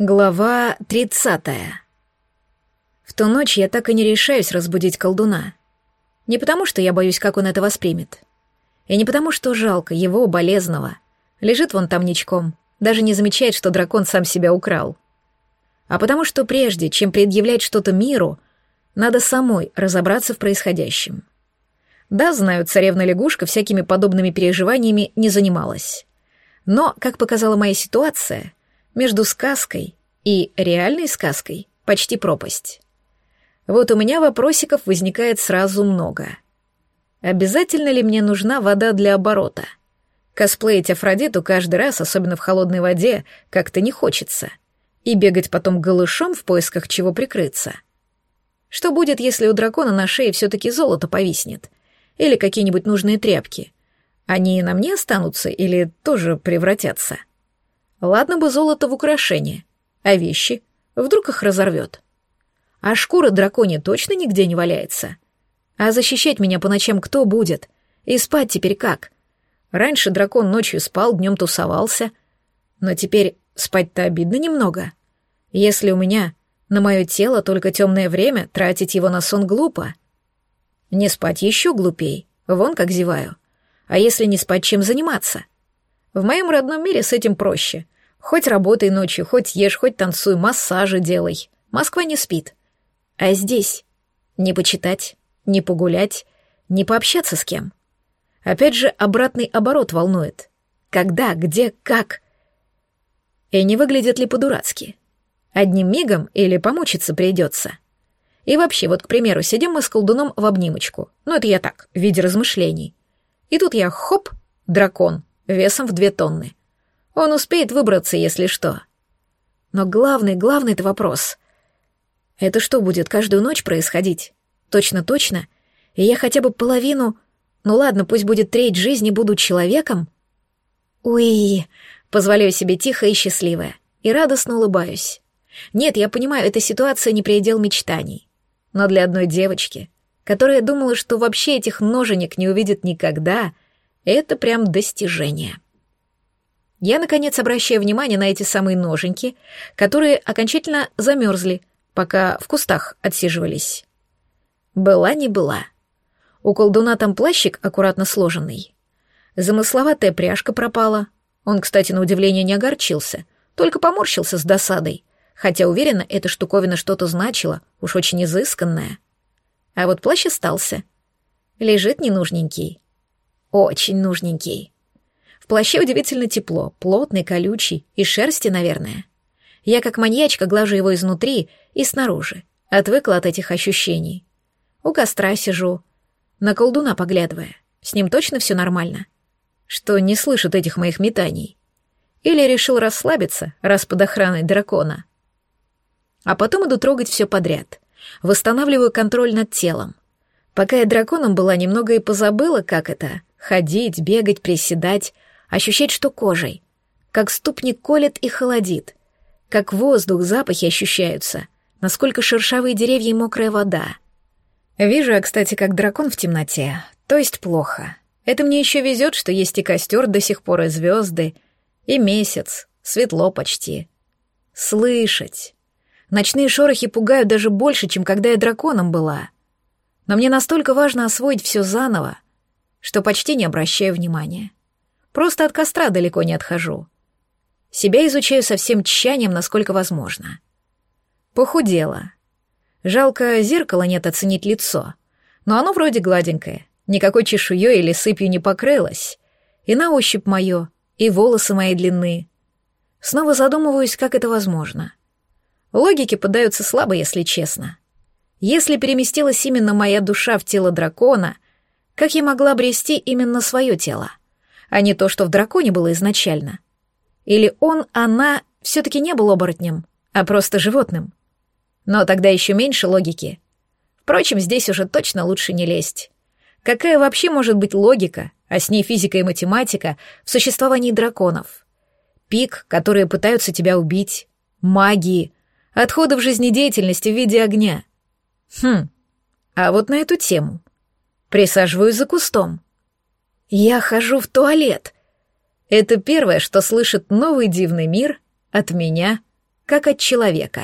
Глава тридцатая. В ту ночь я так и не решаюсь разбудить колдуна. Не потому, что я боюсь, как он это воспримет. И не потому, что жалко его, болезного. Лежит вон там ничком, даже не замечает, что дракон сам себя украл. А потому, что прежде, чем предъявлять что-то миру, надо самой разобраться в происходящем. Да, знаю, царевна-лягушка всякими подобными переживаниями не занималась. Но, как показала моя ситуация — между сказкой и реальной сказкой почти пропасть. Вот у меня вопросиков возникает сразу много. Обязательно ли мне нужна вода для оборота? Косплеить Афродиту каждый раз, особенно в холодной воде, как-то не хочется. И бегать потом голышом в поисках чего прикрыться. Что будет, если у дракона на шее все-таки золото повиснет? Или какие-нибудь нужные тряпки? Они на мне останутся или тоже превратятся? Ладно бы золото в украшение, а вещи? Вдруг их разорвет. А шкура драконья точно нигде не валяется. А защищать меня по ночам кто будет? И спать теперь как? Раньше дракон ночью спал, днем тусовался. Но теперь спать-то обидно немного. Если у меня на мое тело только темное время, тратить его на сон глупо. Не спать еще глупей, вон как зеваю. А если не спать, чем заниматься? — в моем родном мире с этим проще. Хоть работай ночью, хоть ешь, хоть танцуй, массажи делай. Москва не спит. А здесь не почитать, не погулять, не пообщаться с кем. Опять же, обратный оборот волнует. Когда, где, как. И не выглядит ли по-дурацки? Одним мигом или помучиться придется? И вообще, вот, к примеру, сидим мы с колдуном в обнимочку. Ну, это я так, в виде размышлений. И тут я, хоп, дракон весом в две тонны. Он успеет выбраться, если что. Но главный, главный-то вопрос. Это что будет каждую ночь происходить? Точно-точно? И я хотя бы половину... Ну ладно, пусть будет треть жизни буду человеком? Уи, позволяю себе тихо и счастливая. И радостно улыбаюсь. Нет, я понимаю, эта ситуация не предел мечтаний. Но для одной девочки, которая думала, что вообще этих ноженек не увидит никогда, — это прям достижение. Я, наконец, обращаю внимание на эти самые ноженьки, которые окончательно замерзли, пока в кустах отсиживались. Была не была. У колдуна там плащик аккуратно сложенный. Замысловатая пряжка пропала. Он, кстати, на удивление не огорчился, только поморщился с досадой, хотя, уверена, эта штуковина что-то значила, уж очень изысканная. А вот плащ остался. Лежит ненужненький. Очень нужненький. В плаще удивительно тепло, плотный, колючий, и шерсти, наверное. Я как маньячка глажу его изнутри и снаружи, отвыкла от этих ощущений. У костра сижу, на колдуна поглядывая. С ним точно все нормально? Что не слышит этих моих метаний? Или решил расслабиться, раз под охраной дракона? А потом иду трогать все подряд. Восстанавливаю контроль над телом. Пока я драконом была, немного и позабыла, как это Ходить, бегать, приседать, ощущать, что кожей. Как ступни колет и холодит. Как воздух, запахи ощущаются. Насколько шершавые деревья и мокрая вода. Вижу я, кстати, как дракон в темноте. То есть плохо. Это мне еще везет, что есть и костер до сих пор, и звезды, и месяц. Светло почти. Слышать. Ночные шорохи пугают даже больше, чем когда я драконом была. Но мне настолько важно освоить все заново, что почти не обращаю внимания. Просто от костра далеко не отхожу. Себя изучаю со всем тщанием, насколько возможно. Похудела. Жалко, зеркала нет оценить лицо. Но оно вроде гладенькое, никакой чешуей или сыпью не покрылось. И на ощупь мое, и волосы мои длинны. Снова задумываюсь, как это возможно. Логики поддаются слабо, если честно. Если переместилась именно моя душа в тело дракона — как я могла обрести именно свое тело, а не то, что в драконе было изначально? Или он, она, все-таки не был оборотнем, а просто животным? Но тогда еще меньше логики. Впрочем, здесь уже точно лучше не лезть. Какая вообще может быть логика, а с ней физика и математика, в существовании драконов? Пик, которые пытаются тебя убить, магии, отходы в жизнедеятельности в виде огня. Хм, а вот на эту тему Присаживаюсь за кустом. Я хожу в туалет. Это первое, что слышит новый дивный мир от меня как от человека.